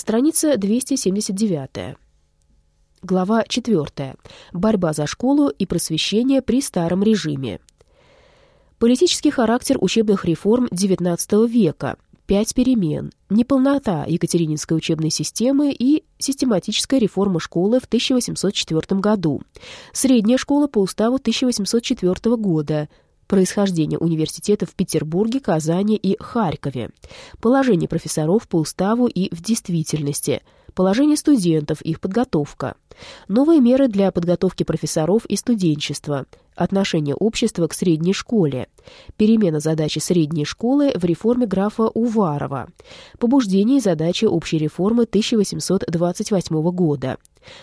Страница 279. Глава 4. Борьба за школу и просвещение при старом режиме. Политический характер учебных реформ XIX века. Пять перемен. Неполнота Екатерининской учебной системы и систематическая реформа школы в 1804 году. Средняя школа по уставу 1804 года происхождение университетов в Петербурге, Казани и Харькове, положение профессоров по уставу и в действительности, положение студентов, их подготовка, новые меры для подготовки профессоров и студенчества, отношение общества к средней школе, перемена задачи средней школы в реформе графа Уварова, побуждение и задачи общей реформы 1828 года,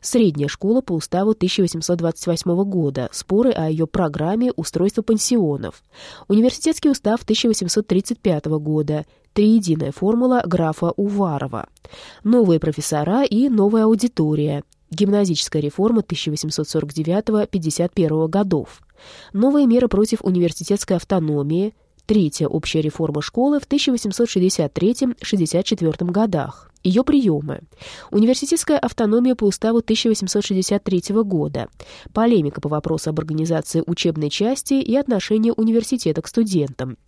средняя школа по уставу 1828 года, споры о ее программе устройства пансионов, университетский устав 1835 года, триединая формула графа Уварова, новые профессора и новая аудитория – Гимназическая реформа 1849-51 годов. Новые меры против университетской автономии. Третья общая реформа школы в 1863-64 годах. Ее приемы. Университетская автономия по уставу 1863 года. Полемика по вопросу об организации учебной части и отношения университета к студентам.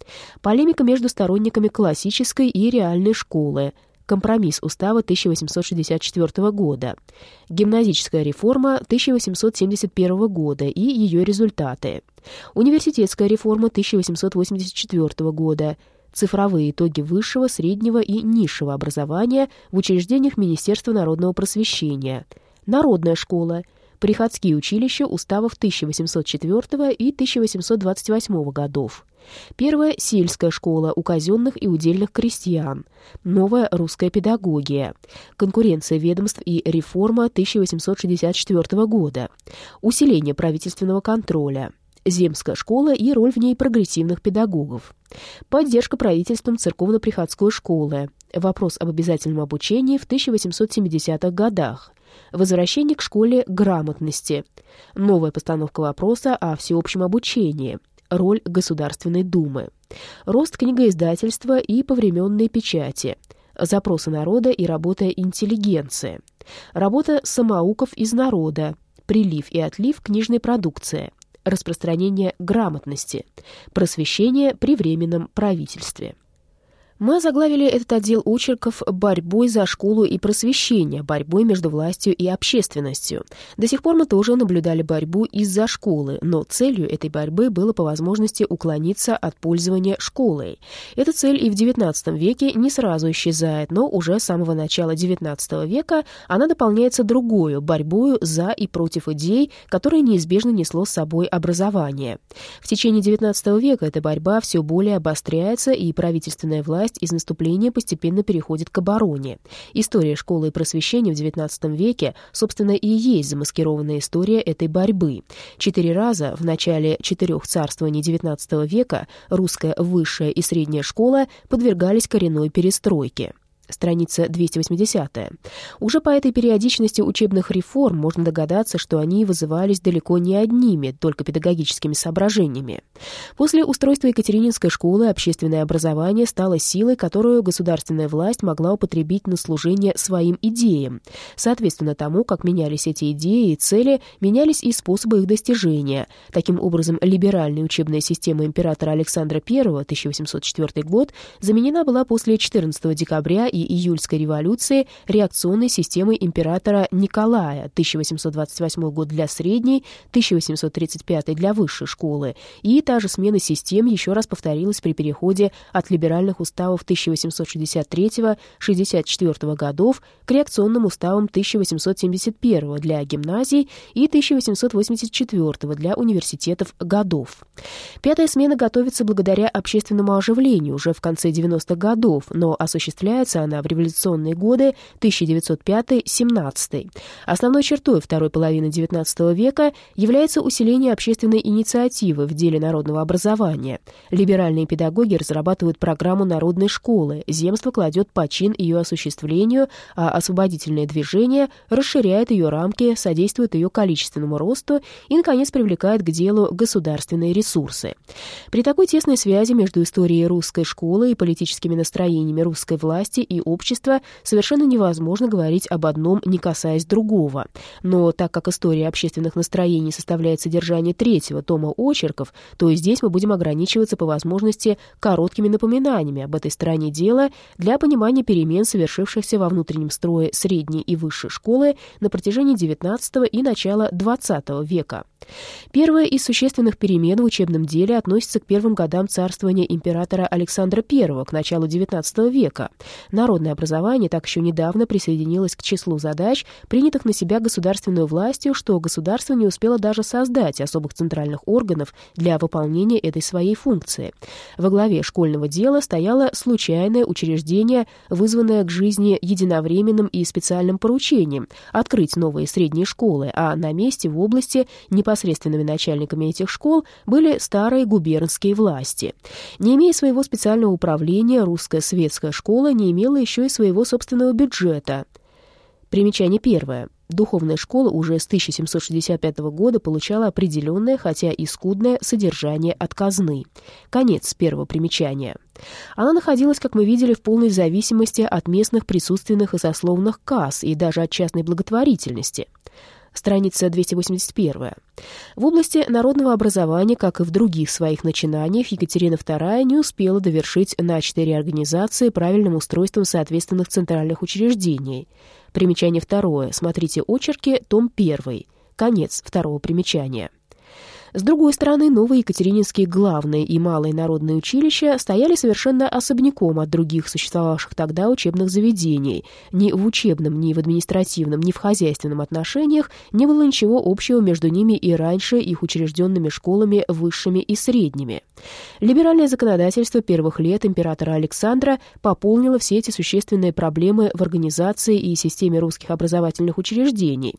Полемика между сторонниками классической и реальной школы компромисс устава 1864 года, гимназическая реформа 1871 года и ее результаты, университетская реформа 1884 года, цифровые итоги высшего, среднего и низшего образования в учреждениях Министерства народного просвещения, народная школа, приходские училища уставов 1804 и 1828 годов, Первая — сельская школа у казенных и удельных крестьян. Новая русская педагогия. Конкуренция ведомств и реформа 1864 года. Усиление правительственного контроля. Земская школа и роль в ней прогрессивных педагогов. Поддержка правительством церковно-приходской школы. Вопрос об обязательном обучении в 1870-х годах. Возвращение к школе грамотности. Новая постановка вопроса о всеобщем обучении. Роль Государственной Думы, рост книгоиздательства и повременной печати, запросы народа и работа интеллигенции, работа самоуков из народа, прилив и отлив книжной продукции, распространение грамотности, просвещение при временном правительстве. Мы заглавили этот отдел очерков борьбой за школу и просвещение, борьбой между властью и общественностью. До сих пор мы тоже наблюдали борьбу из-за школы, но целью этой борьбы было по возможности уклониться от пользования школой. Эта цель и в XIX веке не сразу исчезает, но уже с самого начала XIX века она дополняется другую, борьбою за и против идей, которые неизбежно несло с собой образование. В течение XIX века эта борьба все более обостряется, и правительственная власть часть из наступления постепенно переходит к обороне. История школы и просвещения в XIX веке, собственно, и есть замаскированная история этой борьбы. Четыре раза в начале четырех царствований XIX века русская высшая и средняя школа подвергались коренной перестройке страница 280. Уже по этой периодичности учебных реформ можно догадаться, что они вызывались далеко не одними, только педагогическими соображениями. После устройства Екатерининской школы общественное образование стало силой, которую государственная власть могла употребить на служение своим идеям. Соответственно тому, как менялись эти идеи и цели, менялись и способы их достижения. Таким образом, либеральная учебная система императора Александра I, 1804 год, заменена была после 14 декабря и июльской революции реакционной системой императора Николая, 1828 год для средней, 1835 для высшей школы, и та же смена систем еще раз повторилась при переходе от либеральных уставов 1863-64 годов к реакционным уставам 1871 для гимназий и 1884 для университетов годов. Пятая смена готовится благодаря общественному оживлению уже в конце 90-х годов, но осуществляется она в революционные годы 1905-17. Основной чертой второй половины XIX века является усиление общественной инициативы в деле народного образования. Либеральные педагоги разрабатывают программу народной школы, земство кладет почин ее осуществлению, а освободительное движение расширяет ее рамки, содействует ее количественному росту и, наконец, привлекает к делу государственные ресурсы. При такой тесной связи между историей русской школы и политическими настроениями русской власти и общества совершенно невозможно говорить об одном, не касаясь другого. Но так как история общественных настроений составляет содержание третьего тома очерков, то здесь мы будем ограничиваться по возможности короткими напоминаниями об этой стороне дела для понимания перемен, совершившихся во внутреннем строе средней и высшей школы на протяжении XIX и начала XX века. Первая из существенных перемен в учебном деле относится к первым годам царствования императора Александра I, к началу XIX века. Народное образование так еще недавно присоединилось к числу задач, принятых на себя государственной властью, что государство не успело даже создать особых центральных органов для выполнения этой своей функции. Во главе школьного дела стояло случайное учреждение, вызванное к жизни единовременным и специальным поручением — открыть новые средние школы, а на месте в области непосредственными начальниками этих школ были старые губернские власти. Не имея своего специального управления, русская светская школа не имела еще и своего собственного бюджета. Примечание первое. Духовная школа уже с 1765 года получала определенное, хотя и скудное, содержание от казны. Конец первого примечания. Она находилась, как мы видели, в полной зависимости от местных присутственных и сословных касс и даже от частной благотворительности страница 281. В области народного образования, как и в других своих начинаниях, Екатерина II не успела довершить начатой реорганизации правильным устройством соответственных центральных учреждений. Примечание второе. Смотрите очерки, том 1. Конец второго примечания. С другой стороны, новые Екатерининские главные и малые народные училища стояли совершенно особняком от других существовавших тогда учебных заведений. Ни в учебном, ни в административном, ни в хозяйственном отношениях не было ничего общего между ними и раньше их учрежденными школами высшими и средними. Либеральное законодательство первых лет императора Александра пополнило все эти существенные проблемы в организации и системе русских образовательных учреждений.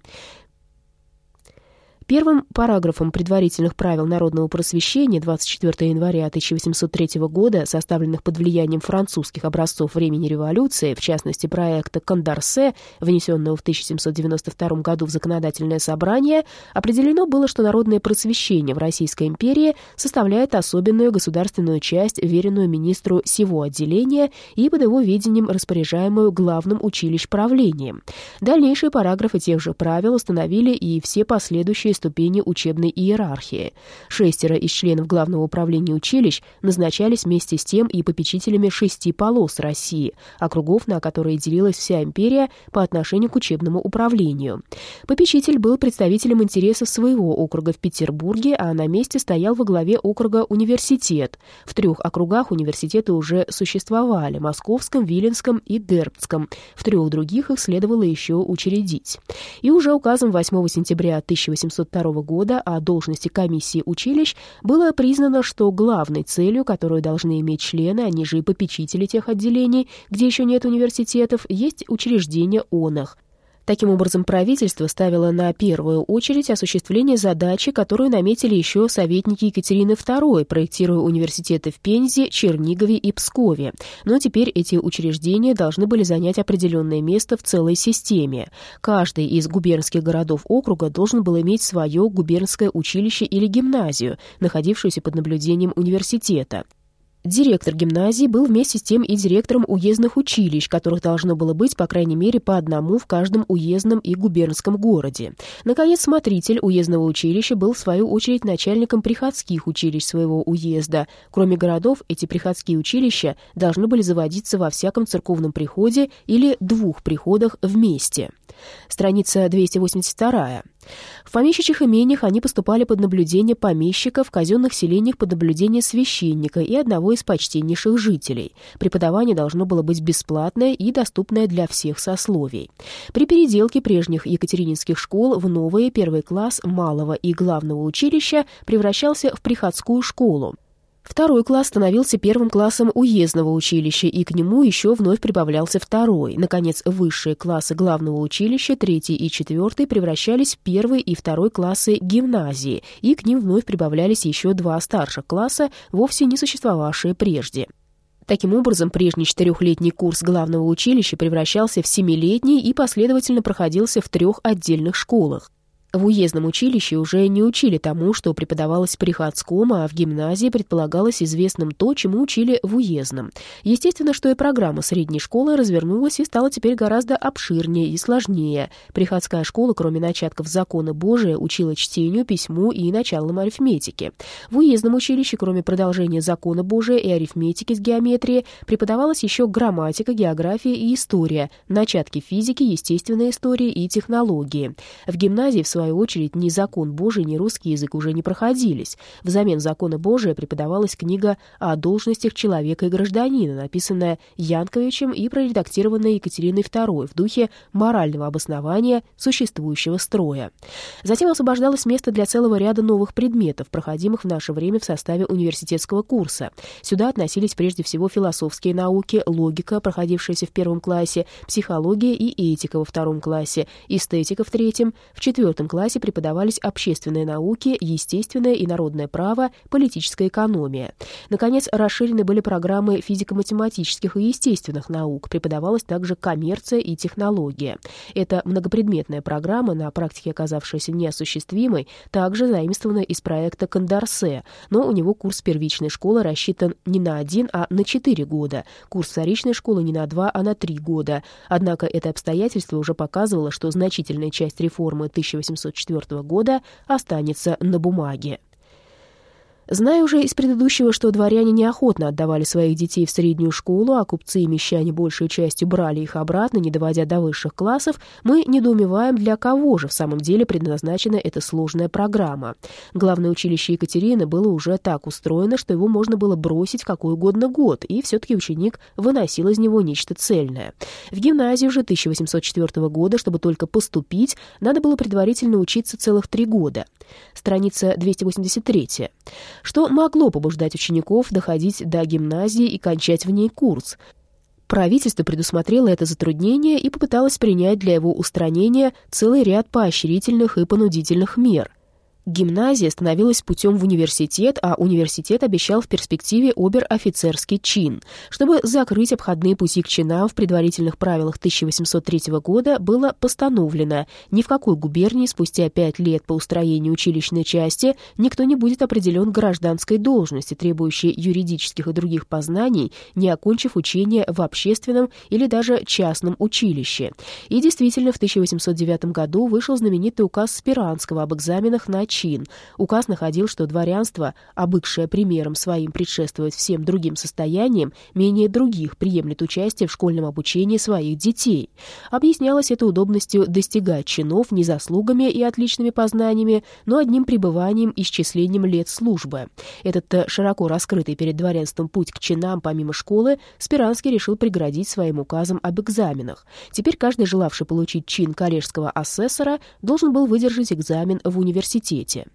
Первым параграфом предварительных правил народного просвещения 24 января 1803 года, составленных под влиянием французских образцов времени революции, в частности проекта Кондарсе, внесенного в 1792 году в законодательное собрание, определено было, что народное просвещение в Российской империи составляет особенную государственную часть, веренную министру сего отделения и под его видением распоряжаемую главным училищ правлением. Дальнейшие параграфы тех же правил установили и все последующие высшей ступени учебной иерархии. Шестеро из членов Главного управления училищ назначались вместе с тем и попечителями шести полос России, округов, на которые делилась вся империя по отношению к учебному управлению. Попечитель был представителем интересов своего округа в Петербурге, а на месте стоял во главе округа университет. В трех округах университеты уже существовали — Московском, Виленском и Дербцком. В трех других их следовало еще учредить. И уже указом 8 сентября 1800 1902 года о должности комиссии училищ было признано, что главной целью, которую должны иметь члены, они же и попечители тех отделений, где еще нет университетов, есть учреждение онах. Таким образом, правительство ставило на первую очередь осуществление задачи, которую наметили еще советники Екатерины II, проектируя университеты в Пензе, Чернигове и Пскове. Но теперь эти учреждения должны были занять определенное место в целой системе. Каждый из губернских городов округа должен был иметь свое губернское училище или гимназию, находившуюся под наблюдением университета. Директор гимназии был вместе с тем и директором уездных училищ, которых должно было быть, по крайней мере, по одному в каждом уездном и губернском городе. Наконец, смотритель уездного училища был, в свою очередь, начальником приходских училищ своего уезда. Кроме городов, эти приходские училища должны были заводиться во всяком церковном приходе или двух приходах вместе. Страница 282. В помещичьих имениях они поступали под наблюдение помещика, в казенных селениях под наблюдение священника и одного из почтеннейших жителей. Преподавание должно было быть бесплатное и доступное для всех сословий. При переделке прежних екатерининских школ в новые первый класс малого и главного училища превращался в приходскую школу. Второй класс становился первым классом уездного училища, и к нему еще вновь прибавлялся второй. Наконец, высшие классы главного училища, третий и четвертый, превращались в первый и второй классы гимназии, и к ним вновь прибавлялись еще два старших класса, вовсе не существовавшие прежде. Таким образом, прежний четырехлетний курс главного училища превращался в семилетний и последовательно проходился в трех отдельных школах. В уездном училище уже не учили тому, что преподавалось в приходском, а в гимназии предполагалось известным то, чему учили в уездном. Естественно, что и программа средней школы развернулась и стала теперь гораздо обширнее и сложнее. Приходская школа, кроме начатков закона Божия, учила чтению, письму и началам арифметики. В уездном училище, кроме продолжения закона Божия и арифметики с геометрией, преподавалась еще грамматика, география и история, начатки физики, естественной истории и технологии. В гимназии, в свою свою очередь, ни закон Божий, ни русский язык уже не проходились. Взамен закона Божия преподавалась книга о должностях человека и гражданина, написанная Янковичем и проредактированная Екатериной II в духе морального обоснования существующего строя. Затем освобождалось место для целого ряда новых предметов, проходимых в наше время в составе университетского курса. Сюда относились прежде всего философские науки, логика, проходившаяся в первом классе, психология и этика во втором классе, эстетика в третьем, в четвертом классе преподавались общественные науки, естественное и народное право, политическая экономия. Наконец, расширены были программы физико-математических и естественных наук, преподавалась также коммерция и технология. Эта многопредметная программа, на практике оказавшаяся неосуществимой, также заимствована из проекта Кондарсе, но у него курс первичной школы рассчитан не на один, а на четыре года, курс вторичной школы не на два, а на три года. Однако это обстоятельство уже показывало, что значительная часть реформы 1800 1904 года останется на бумаге. Зная уже из предыдущего, что дворяне неохотно отдавали своих детей в среднюю школу, а купцы и мещане большей частью брали их обратно, не доводя до высших классов, мы недоумеваем, для кого же в самом деле предназначена эта сложная программа. Главное училище Екатерины было уже так устроено, что его можно было бросить в какой угодно год, и все-таки ученик выносил из него нечто цельное. В гимназию же 1804 года, чтобы только поступить, надо было предварительно учиться целых три года. Страница 283 что могло побуждать учеников доходить до гимназии и кончать в ней курс. Правительство предусмотрело это затруднение и попыталось принять для его устранения целый ряд поощрительных и понудительных мер – Гимназия становилась путем в университет, а университет обещал в перспективе обер-офицерский чин. Чтобы закрыть обходные пути к чинам в предварительных правилах 1803 года было постановлено, ни в какой губернии спустя пять лет по устроению училищной части никто не будет определен гражданской должности, требующей юридических и других познаний, не окончив учение в общественном или даже частном училище. И действительно, в 1809 году вышел знаменитый указ Спиранского об экзаменах на чин. Указ находил, что дворянство, обыкшее примером своим предшествовать всем другим состояниям, менее других приемлет участие в школьном обучении своих детей. Объяснялось это удобностью достигать чинов не заслугами и отличными познаниями, но одним пребыванием и исчислением лет службы. Этот широко раскрытый перед дворянством путь к чинам помимо школы Спиранский решил преградить своим указом об экзаменах. Теперь каждый, желавший получить чин коллежского асессора, должен был выдержать экзамен в университете университете.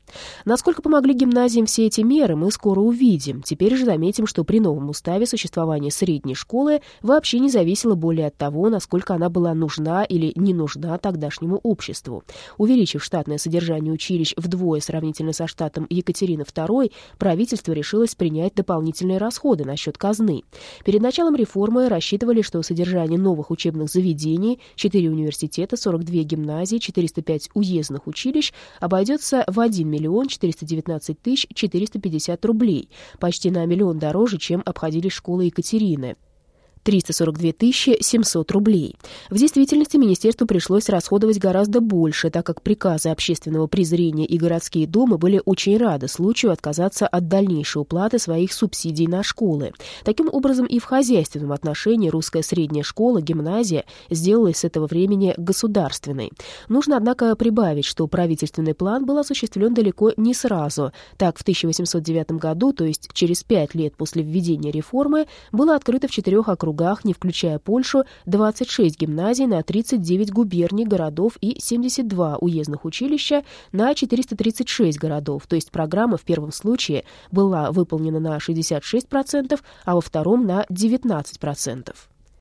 Насколько помогли гимназиям все эти меры, мы скоро увидим. Теперь же заметим, что при новом уставе существование средней школы вообще не зависело более от того, насколько она была нужна или не нужна тогдашнему обществу. Увеличив штатное содержание училищ вдвое сравнительно со штатом Екатерины II, правительство решилось принять дополнительные расходы на счет казны. Перед началом реформы рассчитывали, что содержание новых учебных заведений, 4 университета, 42 гимназии, 405 уездных училищ обойдется в 1 миллион 419 тысяч 450 рублей, почти на миллион дороже, чем обходились школы Екатерины. 342 700 рублей. В действительности министерству пришлось расходовать гораздо больше, так как приказы общественного презрения и городские думы были очень рады случаю отказаться от дальнейшей уплаты своих субсидий на школы. Таким образом, и в хозяйственном отношении русская средняя школа, гимназия, сделалась с этого времени государственной. Нужно, однако, прибавить, что правительственный план был осуществлен далеко не сразу. Так, в 1809 году, то есть через пять лет после введения реформы, было открыто в четырех округах округах, не включая Польшу, 26 гимназий на 39 губерний, городов и 72 уездных училища на 436 городов, то есть программа в первом случае была выполнена на 66%, а во втором на 19%.